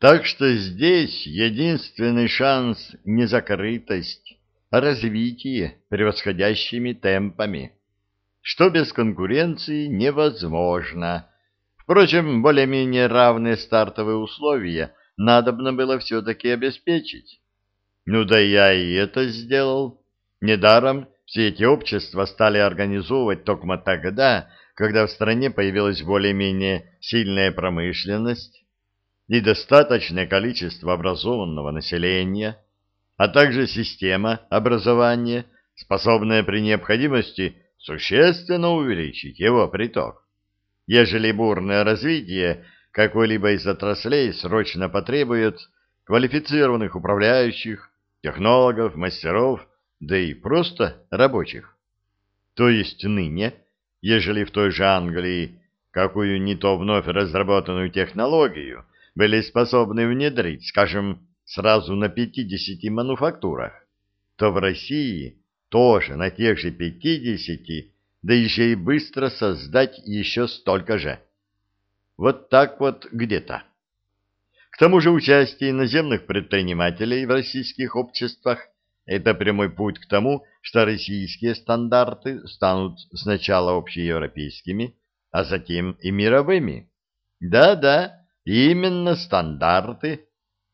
Так что здесь единственный шанс не закрытость, а развитие превосходящими темпами, что без конкуренции невозможно. Впрочем, более-менее равные стартовые условия надобно было все-таки обеспечить. Ну да я и это сделал. Недаром все эти общества стали организовывать только тогда, когда в стране появилась более-менее сильная промышленность и достаточное количество образованного населения, а также система образования, способная при необходимости существенно увеличить его приток ежели бурное развитие какой-либо из отраслей срочно потребует квалифицированных управляющих, технологов, мастеров, да и просто рабочих. То есть ныне, ежели в той же Англии какую не то вновь разработанную технологию были способны внедрить, скажем, сразу на 50 мануфактурах, то в России тоже на тех же 50 да еще и быстро создать еще столько же. Вот так вот где-то. К тому же участие иноземных предпринимателей в российских обществах – это прямой путь к тому, что российские стандарты станут сначала общеевропейскими, а затем и мировыми. Да-да, именно стандарты,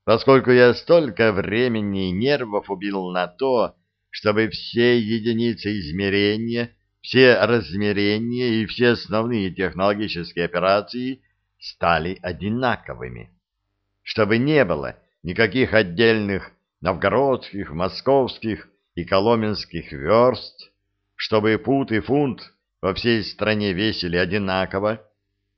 поскольку я столько времени и нервов убил на то, чтобы все единицы измерения – все размерения и все основные технологические операции стали одинаковыми, чтобы не было никаких отдельных новгородских, московских и коломенских верст, чтобы пут и фунт во всей стране весили одинаково,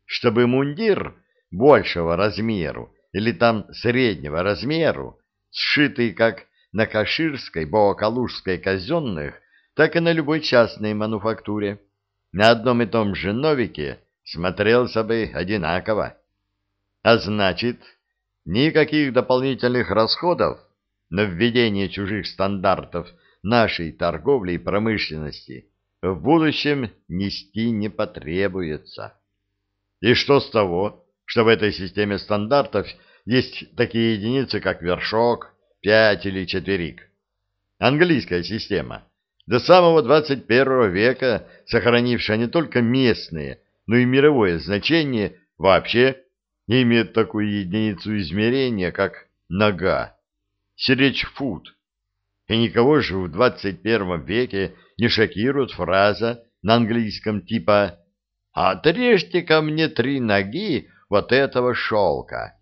чтобы мундир большего размеру или там среднего размеру, сшитый как на Каширской, Боокалужской казенных, так и на любой частной мануфактуре. На одном и том же новике смотрелся бы одинаково. А значит, никаких дополнительных расходов на введение чужих стандартов нашей торговли и промышленности в будущем нести не потребуется. И что с того, что в этой системе стандартов есть такие единицы, как вершок, пять или четверик? Английская система — до самого 21 века сохранившая не только местное, но и мировое значение, вообще имеет такую единицу измерения, как нога, сиречь фут. И никого же в 21 веке не шокирует фраза на английском типа «Отрежьте ко мне три ноги вот этого шелка».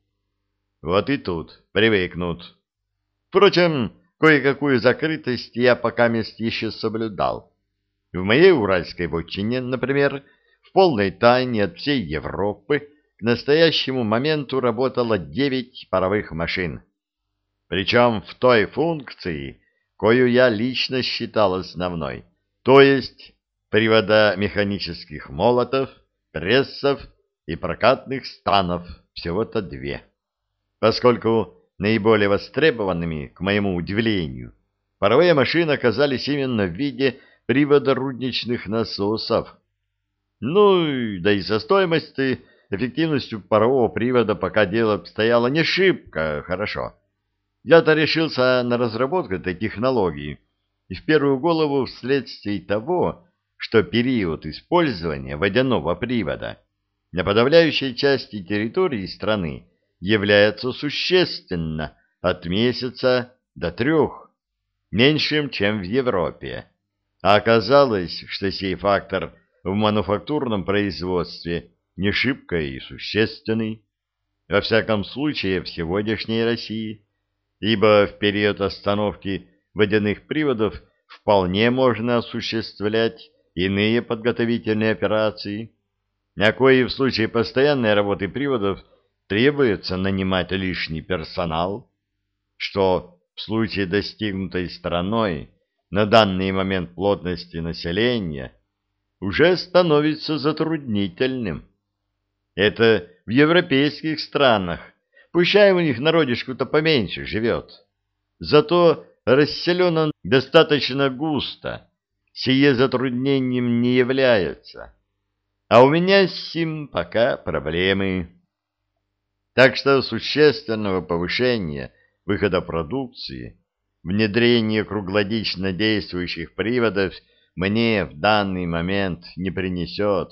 Вот и тут привыкнут. Впрочем, Кое-какую закрытость я пока мест еще соблюдал. В моей уральской вотчине, например, в полной тайне от всей Европы к настоящему моменту работало девять паровых машин. Причем в той функции, кою я лично считал основной, то есть привода механических молотов, прессов и прокатных станов, всего-то две. Поскольку наиболее востребованными, к моему удивлению, паровые машины оказались именно в виде привода рудничных насосов. Ну, да и со стоимостью, эффективностью парового привода пока дело обстояло не шибко хорошо. Я-то решился на разработку этой технологии, и в первую голову вследствие того, что период использования водяного привода на подавляющей части территории страны является существенно от месяца до трех, меньшим, чем в Европе. А оказалось, что сей фактор в мануфактурном производстве не шибко и существенный, во всяком случае в сегодняшней России, ибо в период остановки водяных приводов вполне можно осуществлять иные подготовительные операции, на кои в случае постоянной работы приводов – требуется нанимать лишний персонал, что в случае достигнутой стороной на данный момент плотности населения уже становится затруднительным. Это в европейских странах, пущай у них народишку-то поменьше живет. Зато расселен он достаточно густо, сие затруднением не является. А у меня с сим пока проблемы. Так что существенного повышения выхода продукции, внедрение круглогодично действующих приводов мне в данный момент не принесет.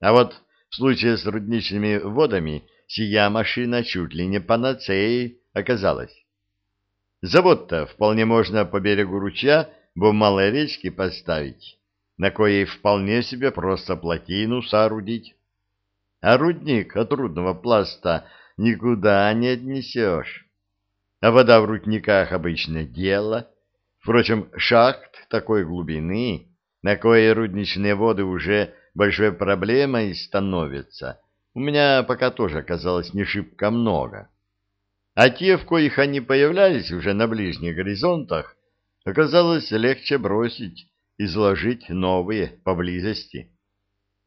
А вот в случае с рудничными водами сия машина чуть ли не панацеей оказалась. Завод-то вполне можно по берегу ручья в малой речке поставить, на коей вполне себе просто плотину соорудить. А рудник от рудного пласта никуда не отнесешь. А вода в рудниках обычное дело. Впрочем, шахт такой глубины, на коей рудничные воды уже большой проблемой становятся, у меня пока тоже оказалось не шибко много. А те, в коих они появлялись уже на ближних горизонтах, оказалось легче бросить и заложить новые поблизости.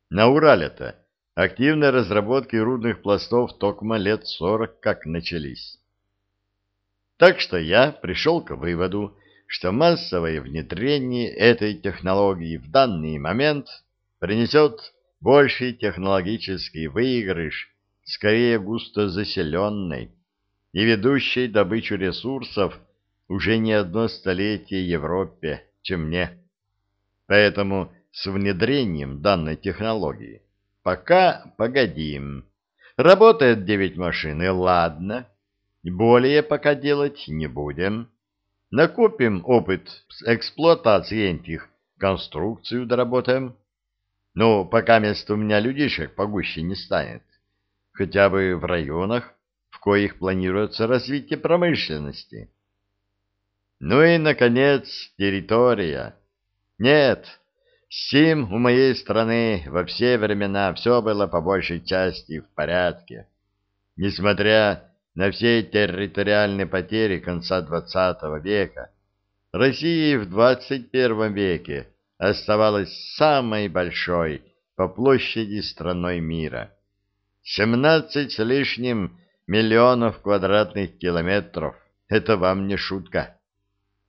На Урале-то активные разработки рудных пластов токма лет сорок как начались. Так что я пришел к выводу, что массовое внедрение этой технологии в данный момент принесет больший технологический выигрыш, скорее густо заселенной и ведущей добычу ресурсов уже не одно столетие Европе, чем мне. Поэтому с внедрением данной технологии пока погодим. Работает девять машин, и ладно. Более пока делать не будем. Накопим опыт с эксплуатацией этих конструкцию доработаем. Ну, пока место у меня людишек погуще не станет. Хотя бы в районах, в коих планируется развитие промышленности. Ну и, наконец, территория. Нет, сим у моей страны во все времена все было по большей части в порядке. Несмотря на все территориальные потери конца XX века, Россия в XXI веке оставалась самой большой по площади страной мира. 17 с лишним миллионов квадратных километров — это вам не шутка.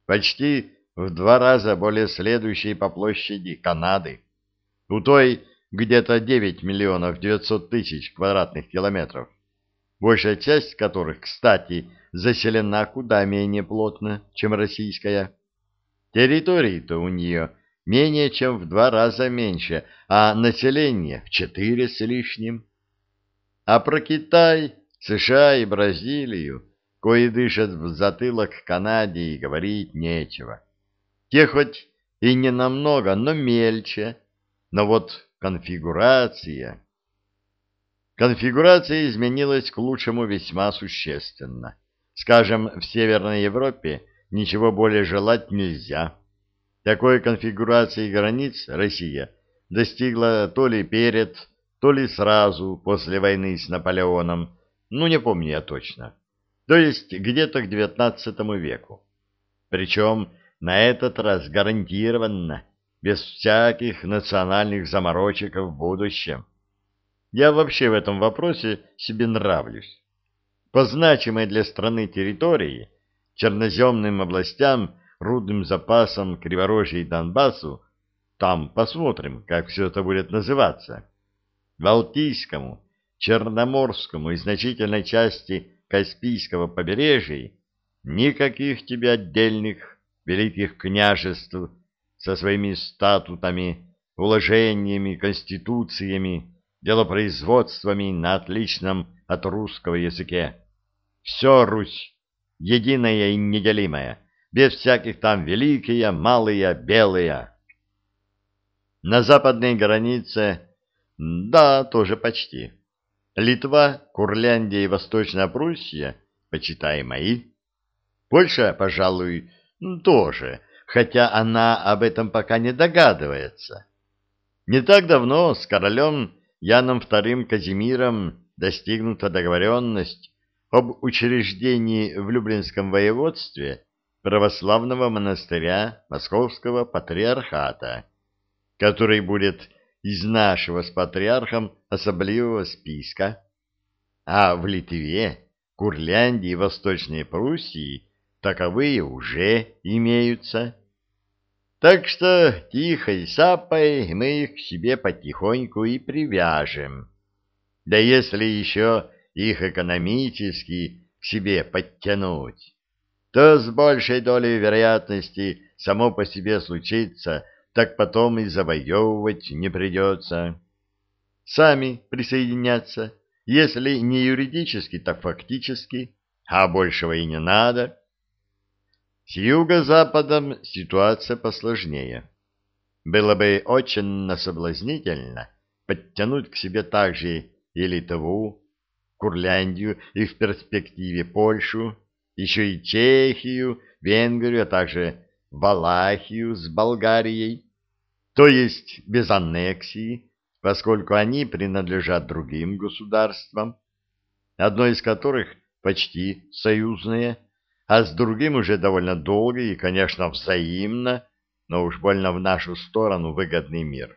Почти в два раза более следующей по площади Канады. У той где-то 9 миллионов 900 тысяч квадратных километров, большая часть которых, кстати, заселена куда менее плотно, чем российская. Территории-то у нее менее чем в два раза меньше, а население в четыре с лишним. А про Китай, США и Бразилию, кои дышат в затылок Канаде, и говорить нечего. Те хоть и не намного, но мельче, но вот конфигурация... Конфигурация изменилась к лучшему весьма существенно. Скажем, в Северной Европе ничего более желать нельзя. Такой конфигурации границ Россия достигла то ли перед, то ли сразу после войны с Наполеоном, ну не помню я точно, то есть где-то к XIX веку. Причем на этот раз гарантированно, без всяких национальных заморочек в будущем. Я вообще в этом вопросе себе нравлюсь. По значимой для страны территории, черноземным областям рудным запасам Криворожья и Донбассу, там посмотрим, как все это будет называться, Балтийскому, Черноморскому и значительной части Каспийского побережья никаких тебе отдельных великих княжеств со своими статутами, уложениями, конституциями, делопроизводствами на отличном от русского языке. Все Русь, единая и неделимая, без всяких там великие, малые, белые. На западной границе, да, тоже почти. Литва, Курляндия и Восточная Пруссия, почитай мои. Польша, пожалуй, тоже, хотя она об этом пока не догадывается. Не так давно с королем Яном II Казимиром достигнута договоренность об учреждении в Люблинском воеводстве православного монастыря Московского патриархата, который будет из нашего с патриархом особливого списка, а в Литве, Курляндии и Восточной Пруссии таковые уже имеются. Так что тихой сапой мы их к себе потихоньку и привяжем. Да если еще их экономически к себе подтянуть, то с большей долей вероятности само по себе случится, так потом и завоевывать не придется. Сами присоединяться, если не юридически, так фактически, а большего и не надо. С юго-западом ситуация посложнее. Было бы очень соблазнительно подтянуть к себе также и Литву, Курляндию и в перспективе Польшу, еще и Чехию, Венгрию, а также Валахию с Болгарией, то есть без аннексии, поскольку они принадлежат другим государствам, одно из которых почти союзное, а с другим уже довольно долго и, конечно, взаимно, но уж больно в нашу сторону выгодный мир.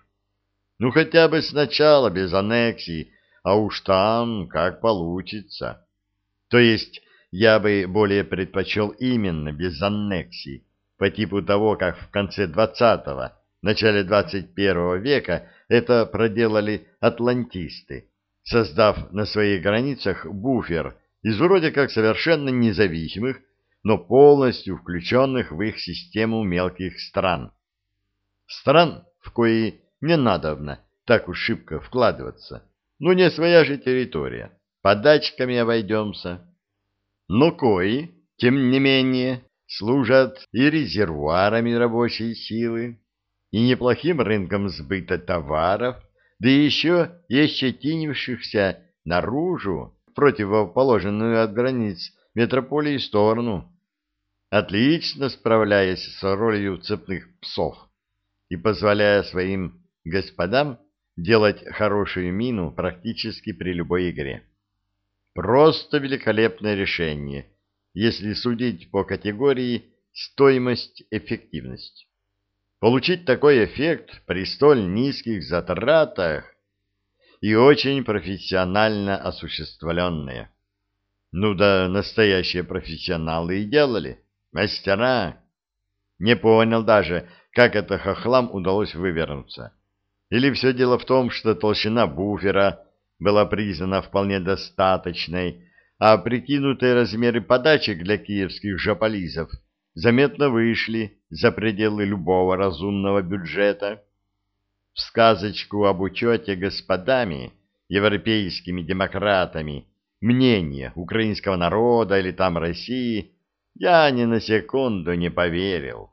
Ну, хотя бы сначала без аннексии, а уж там как получится. То есть я бы более предпочел именно без аннексий, по типу того, как в конце XX, начале XXI века это проделали атлантисты, создав на своих границах буфер из вроде как совершенно независимых, но полностью включенных в их систему мелких стран. Стран, в кои не надобно так уж шибко вкладываться. Ну, не своя же территория. Подачками обойдемся. Но кои, тем не менее, служат и резервуарами рабочей силы, и неплохим рынком сбыта товаров, да еще и ощетинившихся наружу, противоположенную от границ метрополии сторону, отлично справляясь с ролью цепных псов и позволяя своим господам делать хорошую мину практически при любой игре. Просто великолепное решение, если судить по категории стоимость-эффективность. Получить такой эффект при столь низких затратах и очень профессионально осуществленное. Ну да, настоящие профессионалы и делали, мастера. Не понял даже, как это хохлам удалось вывернуться. Или все дело в том, что толщина буфера была признана вполне достаточной, а прикинутые размеры подачек для киевских жополизов заметно вышли за пределы любого разумного бюджета. В сказочку об учете господами, европейскими демократами, мнение украинского народа или там России я ни на секунду не поверил.